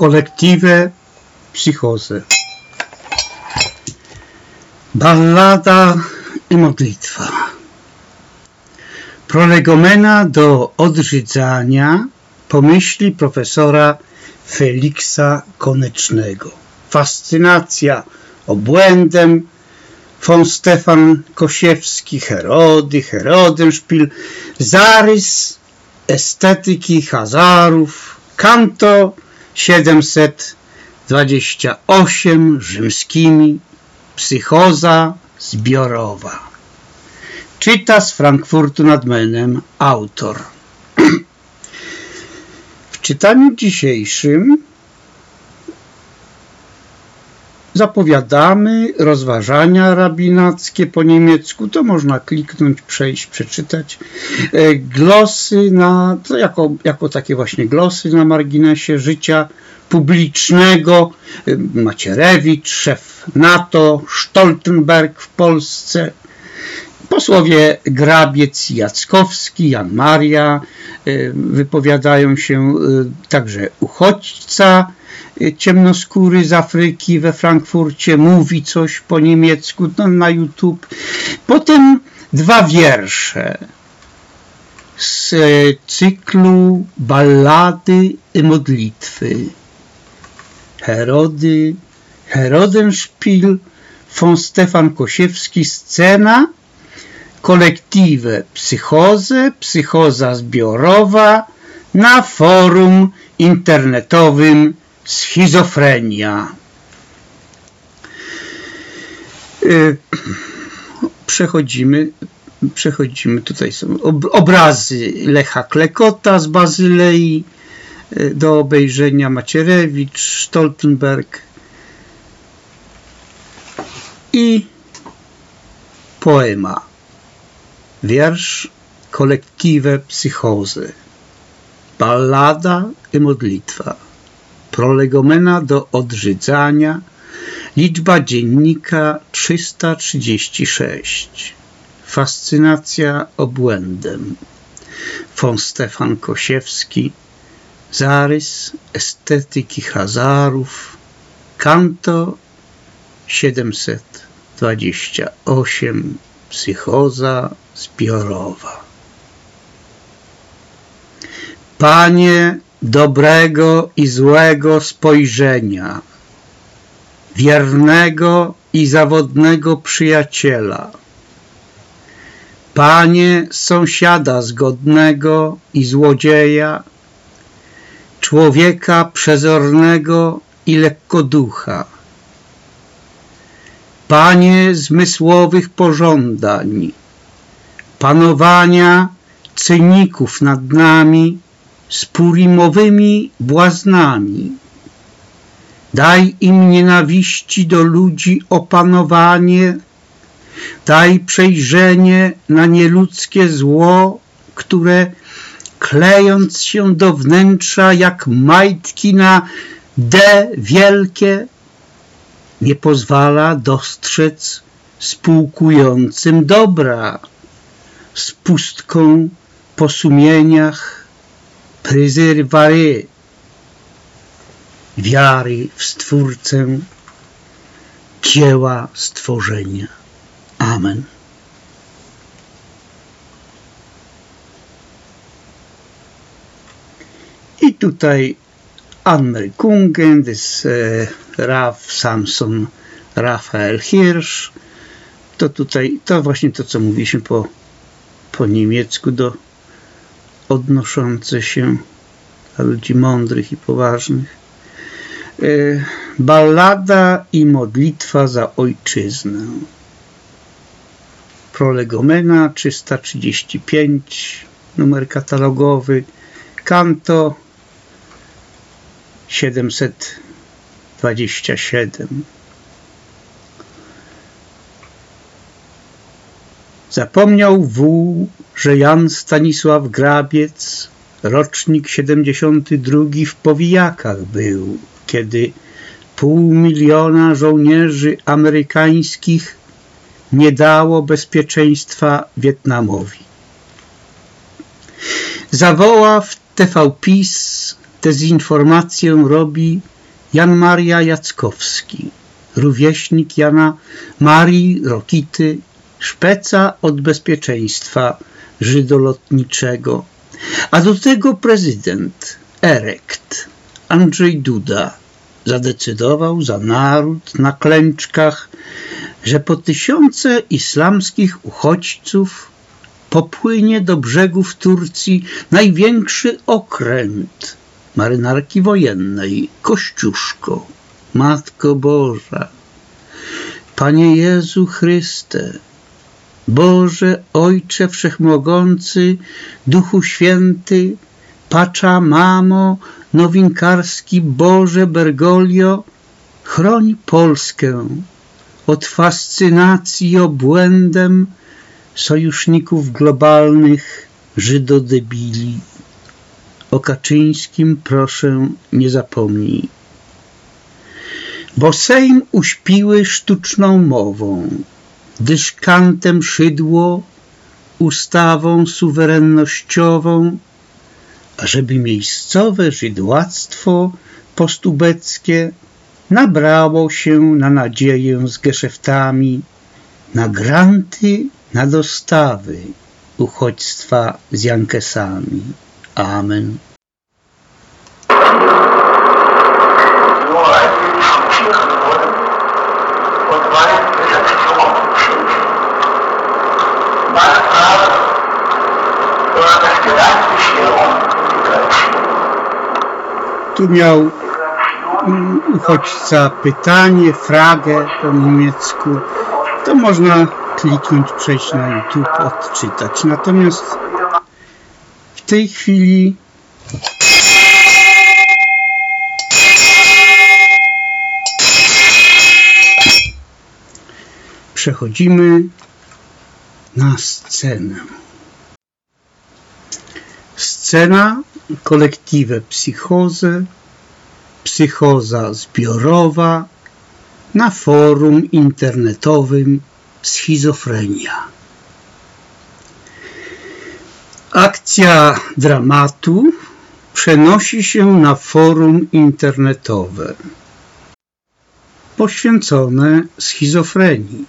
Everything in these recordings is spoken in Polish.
Kolektywę Psychozę. Ballada i modlitwa. Prolegomena do odrzydzania pomyśli profesora Feliksa Konecznego. Fascynacja obłędem von Stefan Kosiewski, Herody, Herodenszpil, zarys estetyki Hazarów, kanto 728 rzymskimi, psychoza zbiorowa. Czyta z Frankfurtu nad Menem autor. W czytaniu dzisiejszym zapowiadamy rozważania rabinackie po niemiecku, to można kliknąć, przejść, przeczytać. E, glosy na, to jako, jako takie właśnie glosy na marginesie życia publicznego. E, Macierewicz, szef NATO, Stoltenberg w Polsce, posłowie Grabiec, Jackowski, Jan Maria, e, wypowiadają się także uchodźca, ciemnoskóry z Afryki we Frankfurcie mówi coś po niemiecku no, na YouTube. Potem dwa wiersze z cyklu Ballady i modlitwy. Herody, Herodenspiel von Stefan Kosiewski, scena, kolektywe psychozę, psychoza zbiorowa na forum internetowym schizofrenia. Y, przechodzimy, przechodzimy, tutaj są obrazy Lecha Klekota z Bazylei, y, do obejrzenia Macierewicz, Stoltenberg i poema, wiersz Kolektywe psychozy, ballada i modlitwa prolegomena do odrzydzania, liczba dziennika 336, fascynacja obłędem, von Stefan Kosiewski, zarys estetyki Hazarów, kanto 728, psychoza zbiorowa. Panie dobrego i złego spojrzenia, wiernego i zawodnego przyjaciela. Panie sąsiada zgodnego i złodzieja, człowieka przezornego i lekkoducha. Panie zmysłowych pożądań, panowania cyników nad nami, z purimowymi błaznami. Daj im nienawiści do ludzi opanowanie, daj przejrzenie na nieludzkie zło, które klejąc się do wnętrza jak majtki na D wielkie, nie pozwala dostrzec spółkującym dobra, z pustką po sumieniach prezerwary wiary w Stwórcę dzieła stworzenia. Amen. I tutaj Anmer Kungen, des e, Raf Samson Rafael Hirsch. To tutaj, to właśnie to, co mówiliśmy po, po niemiecku do odnoszące się dla ludzi mądrych i poważnych. E, ballada i modlitwa za ojczyznę. Prolegomena 335, numer katalogowy, kanto 727. Zapomniał wół, że Jan Stanisław Grabiec, rocznik 72 w powijakach był, kiedy pół miliona żołnierzy amerykańskich nie dało bezpieczeństwa Wietnamowi. Zawoła w TV PiS dezinformację robi Jan Maria Jackowski, rówieśnik Jana Marii Rokity, szpeca od bezpieczeństwa żydolotniczego, a do tego prezydent erekt Andrzej Duda zadecydował za naród na klęczkach, że po tysiące islamskich uchodźców popłynie do brzegów Turcji największy okręt marynarki wojennej, Kościuszko, Matko Boża, Panie Jezu Chryste, Boże Ojcze Wszechmogący, Duchu Święty, Pacza Mamo, Nowinkarski Boże Bergoglio, chroń Polskę od fascynacji obłędem sojuszników globalnych Żydodebili. O Kaczyńskim proszę nie zapomnij. Bo Sejm uśpiły sztuczną mową, dyszkantem szydło, ustawą suwerennościową, ażeby miejscowe żydłactwo postubeckie nabrało się na nadzieję z geszeftami, na granty, na dostawy uchodźstwa z Jankesami. Amen. Tu miał uchodźca pytanie, fragę po niemiecku. To można kliknąć, przejść na YouTube, odczytać. Natomiast w tej chwili przechodzimy na scenę. Scena kolektywe psychozy, psychoza zbiorowa na forum internetowym Schizofrenia. Akcja dramatu przenosi się na forum internetowe poświęcone schizofrenii.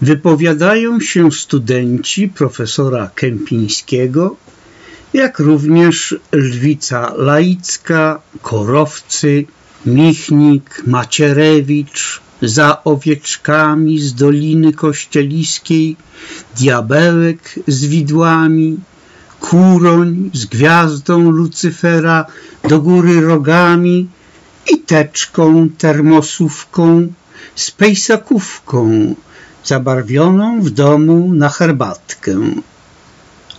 Wypowiadają się studenci profesora Kępińskiego, jak również Lwica Laicka, Korowcy, Michnik, Macierewicz, za owieczkami z Doliny Kościeliskiej, diabełek z widłami, kuroń z gwiazdą Lucyfera do góry rogami i teczką termosówką z pejsakówką zabarwioną w domu na herbatkę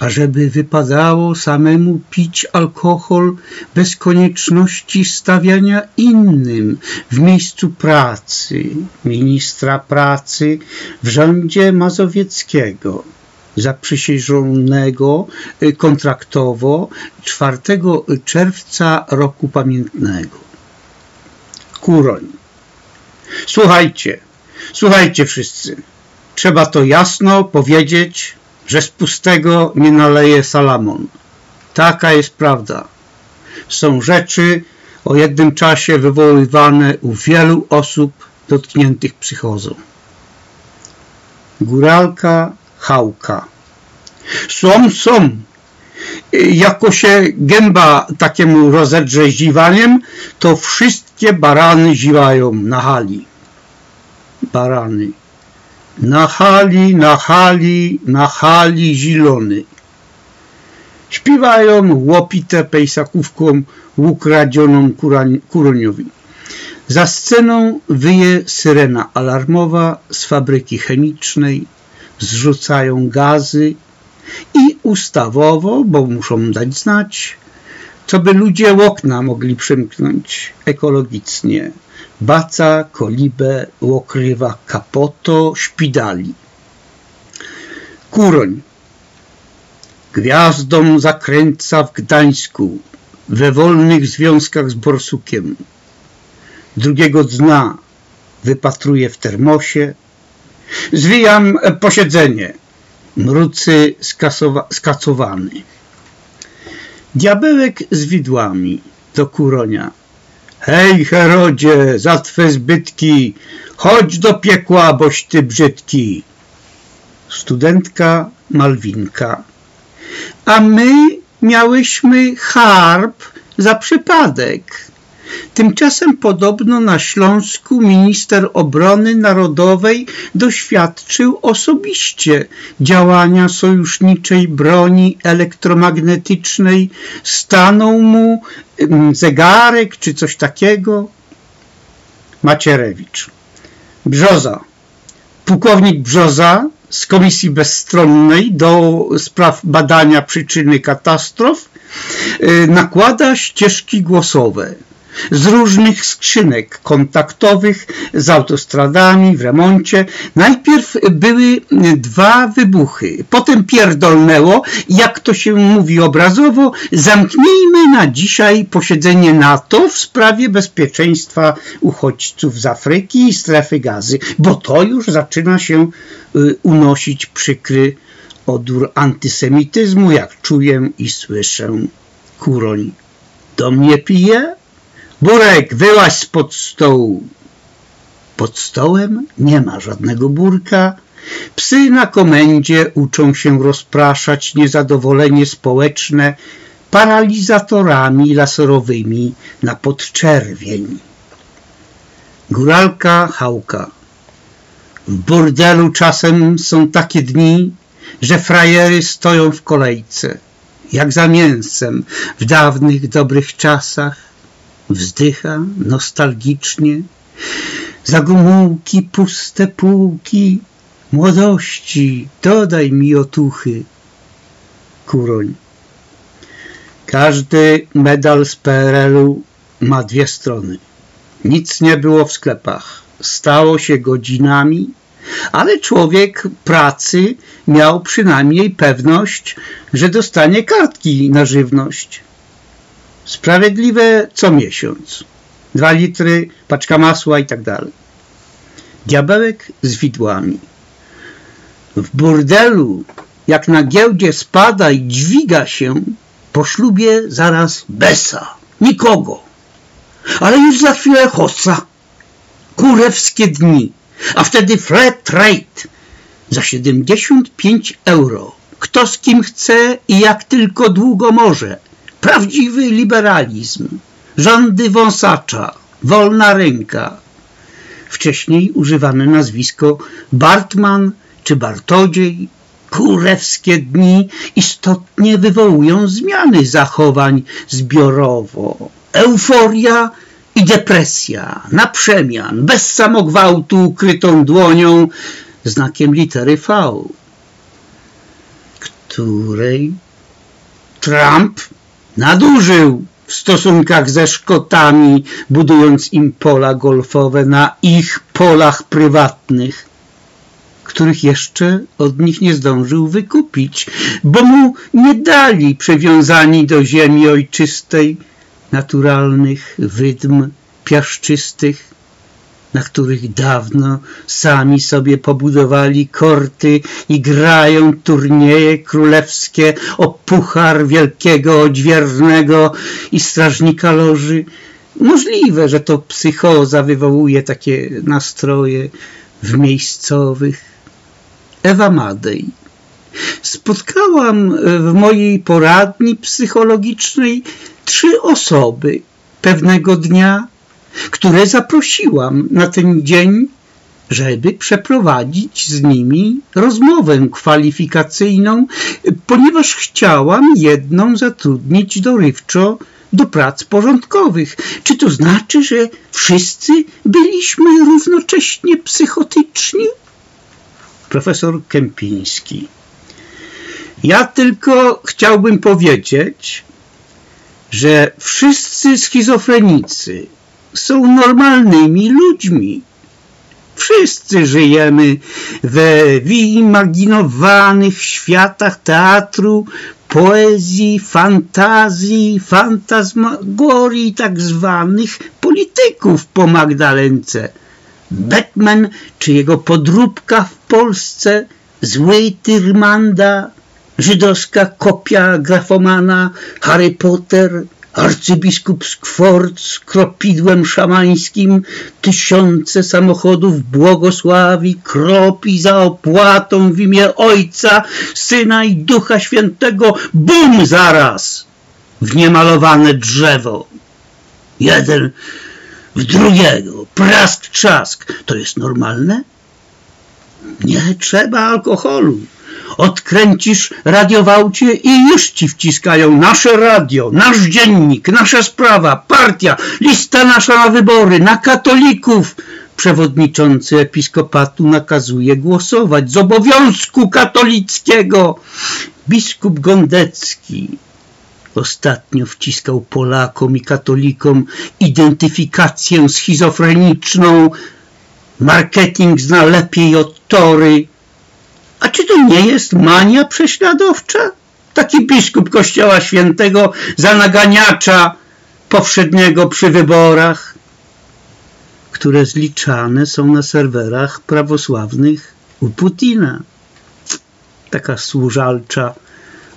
ażeby wypadało samemu pić alkohol bez konieczności stawiania innym w miejscu pracy ministra pracy w rządzie mazowieckiego zaprzysiężonego y, kontraktowo 4 czerwca roku pamiętnego. Kuroń. Słuchajcie, słuchajcie wszyscy. Trzeba to jasno powiedzieć, że z pustego nie naleje Salamon. Taka jest prawda. Są rzeczy o jednym czasie wywoływane u wielu osób dotkniętych psychozą. Góralka, chałka. Są, są. Jako się gęba takiemu rozedrze ziwaniem, to wszystkie barany ziwają na hali. Barany. Na hali, na hali, na hali zielony. Śpiewają łopite pejsakówką ukradzioną kuroniowi. Za sceną wyje syrena alarmowa z fabryki chemicznej, zrzucają gazy i ustawowo, bo muszą dać znać, co by ludzie okna mogli przymknąć ekologicznie baca, kolibę, łokrywa, kapoto, szpidali. Kuroń. Gwiazdą zakręca w Gdańsku, we wolnych związkach z borsukiem. Drugiego dna wypatruje w termosie. Zwijam posiedzenie. Mrucy skacowany. Diabełek z widłami do Kuronia. Hej, Herodzie, za twe zbytki, chodź do piekła, boś ty brzydki. Studentka Malwinka. A my miałyśmy harp za przypadek. Tymczasem podobno na Śląsku minister obrony narodowej doświadczył osobiście działania sojuszniczej broni elektromagnetycznej. Stanął mu zegarek czy coś takiego. Macierewicz. Brzoza. Pułkownik Brzoza z Komisji Bezstronnej do spraw badania przyczyny katastrof y, nakłada ścieżki głosowe z różnych skrzynek kontaktowych z autostradami w remoncie. Najpierw były dwa wybuchy, potem pierdolnęło, jak to się mówi obrazowo, zamknijmy na dzisiaj posiedzenie NATO w sprawie bezpieczeństwa uchodźców z Afryki i strefy gazy, bo to już zaczyna się y, unosić przykry odór antysemityzmu, jak czuję i słyszę. Kuroń do mnie pije? Burek, wyłaź spod stołu. Pod stołem nie ma żadnego burka. Psy na komendzie uczą się rozpraszać niezadowolenie społeczne paralizatorami laserowymi na podczerwień. Góralka Hałka. W burdelu czasem są takie dni, że frajery stoją w kolejce, jak za mięsem w dawnych dobrych czasach wzdycha nostalgicznie. Zagumułki, puste półki, młodości, dodaj mi otuchy. Kuroń. Każdy medal z PRL-u ma dwie strony. Nic nie było w sklepach. Stało się godzinami, ale człowiek pracy miał przynajmniej pewność, że dostanie kartki na żywność. Sprawiedliwe co miesiąc. Dwa litry, paczka masła i tak dalej. Diabełek z widłami. W burdelu, jak na giełdzie spada i dźwiga się, po ślubie zaraz besa. Nikogo. Ale już za chwilę hossa. Kurewskie dni. A wtedy flat rate za 75 euro. Kto z kim chce i jak tylko długo może – Prawdziwy liberalizm, rządy wąsacza, wolna ręka. Wcześniej używane nazwisko Bartman czy Bartodziej, kurewskie dni istotnie wywołują zmiany zachowań zbiorowo. Euforia i depresja, na przemian, bez samogwałtu, ukrytą dłonią, znakiem litery V, której Trump nadużył w stosunkach ze Szkotami, budując im pola golfowe na ich polach prywatnych, których jeszcze od nich nie zdążył wykupić, bo mu nie dali przywiązani do ziemi ojczystej naturalnych wydm piaszczystych, na których dawno sami sobie pobudowali korty i grają turnieje królewskie o puchar wielkiego odźwiernego i strażnika loży. Możliwe, że to psychoza wywołuje takie nastroje w miejscowych. Ewa Madej. Spotkałam w mojej poradni psychologicznej trzy osoby pewnego dnia które zaprosiłam na ten dzień, żeby przeprowadzić z nimi rozmowę kwalifikacyjną, ponieważ chciałam jedną zatrudnić dorywczo do prac porządkowych. Czy to znaczy, że wszyscy byliśmy równocześnie psychotyczni? Profesor Kępiński. Ja tylko chciałbym powiedzieć, że wszyscy schizofrenicy są normalnymi ludźmi. Wszyscy żyjemy we wyimaginowanych światach teatru, poezji, fantazji, fantazmagorii tak zwanych polityków po Magdalence. Batman czy jego podróbka w Polsce, zły Tyrmanda, żydowska kopia grafomana Harry Potter, arcybiskup Skwort z kropidłem szamańskim, tysiące samochodów błogosławi, kropi za opłatą w imię Ojca, Syna i Ducha Świętego, bum zaraz w niemalowane drzewo. Jeden w drugiego, prask trzask. To jest normalne? Nie trzeba alkoholu. Odkręcisz radiowałcie i już ci wciskają nasze radio, nasz dziennik, nasza sprawa, partia, lista nasza na wybory, na katolików. Przewodniczący episkopatu nakazuje głosować z obowiązku katolickiego. Biskup Gondecki ostatnio wciskał Polakom i katolikom identyfikację schizofreniczną. Marketing zna lepiej od tory. A czy to nie jest mania prześladowcza? Taki biskup Kościoła Świętego za naganiacza powszedniego przy wyborach, które zliczane są na serwerach prawosławnych u Putina. Taka służalcza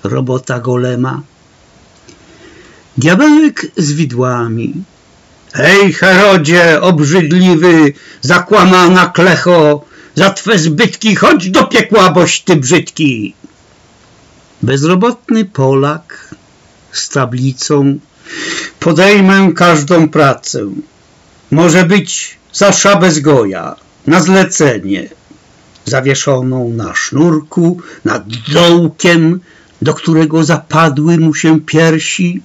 robota golema. Diabełek z widłami. Hej, Herodzie, obrzydliwy, zakłamana klecho, za twe zbytki chodź do piekła, boś ty brzydki. Bezrobotny Polak z tablicą podejmę każdą pracę. Może być za szabę zgoja, na zlecenie, zawieszoną na sznurku, nad dołkiem, do którego zapadły mu się piersi,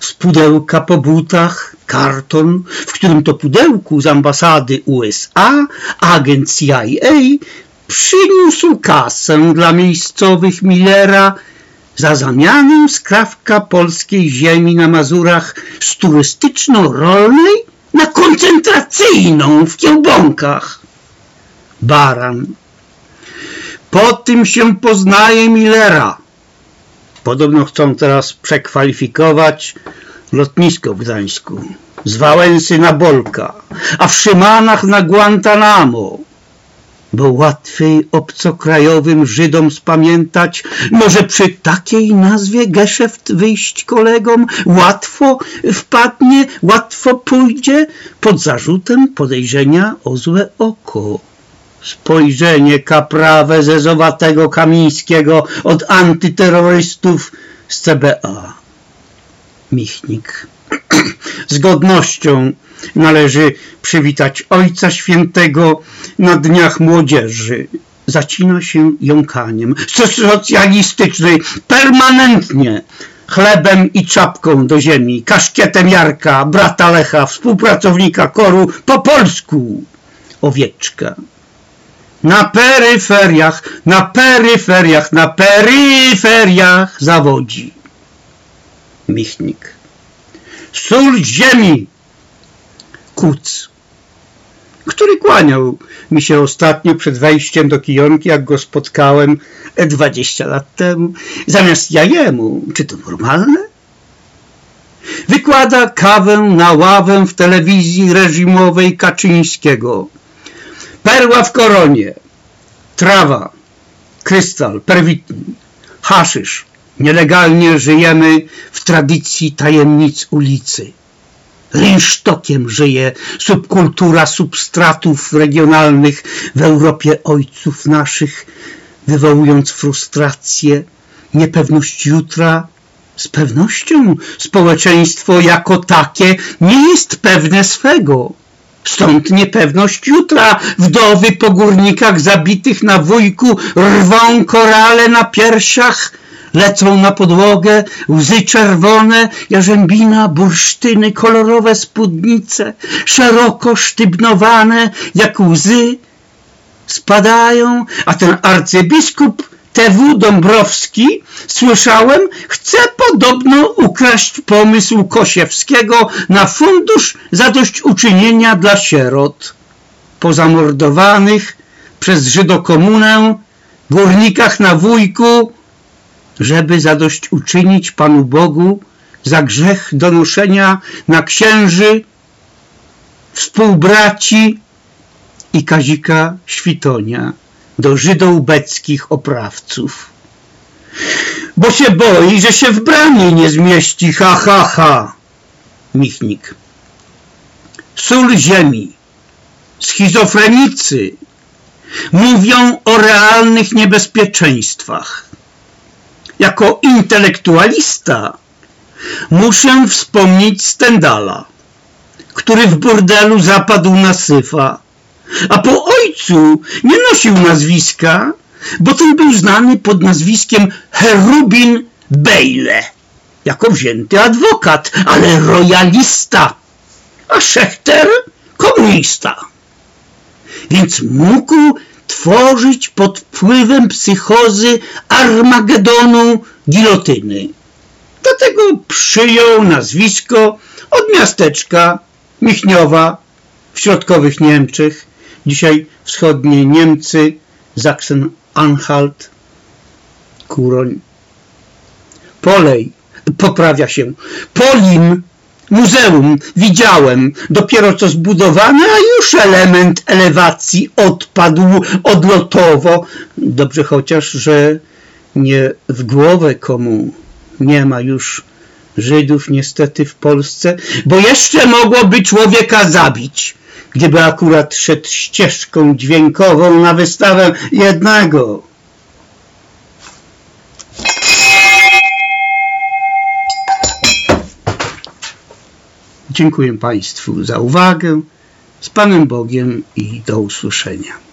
z pudełka po butach karton, w którym to pudełku z ambasady USA agent CIA przyniósł kasę dla miejscowych Millera za zamianę skrawka polskiej ziemi na Mazurach z turystyczno-rolnej na koncentracyjną w Kiełbonkach. Baran. Po tym się poznaje Millera Podobno chcą teraz przekwalifikować lotnisko w Gdańsku. Z Wałęsy na Bolka, a w Szymanach na Guantanamo. Bo łatwiej obcokrajowym Żydom spamiętać, może przy takiej nazwie geszeft wyjść kolegom łatwo wpadnie, łatwo pójdzie pod zarzutem podejrzenia o złe oko spojrzenie kaprawe zezowatego Kamińskiego od antyterrorystów z CBA. Michnik. Z godnością należy przywitać Ojca Świętego na Dniach Młodzieży. Zacina się jąkaniem. Socjalistycznej permanentnie chlebem i czapką do ziemi, kaszkietem Jarka, brata Lecha, współpracownika koru po polsku. Owieczka na peryferiach, na peryferiach, na peryferiach zawodzi. Michnik. Sól ziemi. Kuc. Który kłaniał mi się ostatnio przed wejściem do kijonki, jak go spotkałem 20 lat temu. Zamiast ja jemu. Czy to normalne? Wykłada kawę na ławę w telewizji reżimowej Kaczyńskiego perła w koronie, trawa, krystal, perwityn, haszysz. Nielegalnie żyjemy w tradycji tajemnic ulicy. Rynsztokiem żyje subkultura substratów regionalnych w Europie ojców naszych, wywołując frustrację, niepewność jutra. Z pewnością społeczeństwo jako takie nie jest pewne swego Stąd niepewność jutra. Wdowy po górnikach zabitych na wujku rwą korale na piersiach, lecą na podłogę łzy czerwone, jarzębina, bursztyny, kolorowe spódnice, szeroko sztybnowane jak łzy, spadają, a ten arcybiskup TW Dąbrowski, słyszałem, chce podobno ukraść pomysł Kosiewskiego na fundusz zadośćuczynienia dla sierot pozamordowanych przez Żydokomunę górnikach na wujku, żeby zadośćuczynić Panu Bogu za grzech donoszenia na księży, współbraci i Kazika Świtonia do żydołbeckich oprawców. bo się boi, że się w bramie nie zmieści, ha, ha, ha. Michnik. Sól ziemi, schizofrenicy mówią o realnych niebezpieczeństwach. Jako intelektualista muszę wspomnieć Stendala, który w burdelu zapadł na syfa, a po ojcu nie nosił nazwiska, bo ten był znany pod nazwiskiem Cherubin Bejle, jako wzięty adwokat, ale royalista, a Szechter komunista. Więc mógł tworzyć pod wpływem psychozy Armagedonu gilotyny. Dlatego przyjął nazwisko od miasteczka Michniowa w środkowych Niemczech, dzisiaj wschodnie Niemcy, Sachsen-Anhalt, Kuroń. Polej, poprawia się, Polim, muzeum, widziałem, dopiero co zbudowane, a już element elewacji odpadł odlotowo. Dobrze chociaż, że nie w głowę komu nie ma już Żydów niestety w Polsce, bo jeszcze mogłoby człowieka zabić, gdyby akurat szedł ścieżką dźwiękową na wystawę jednego. Dziękuję Państwu za uwagę. Z Panem Bogiem i do usłyszenia.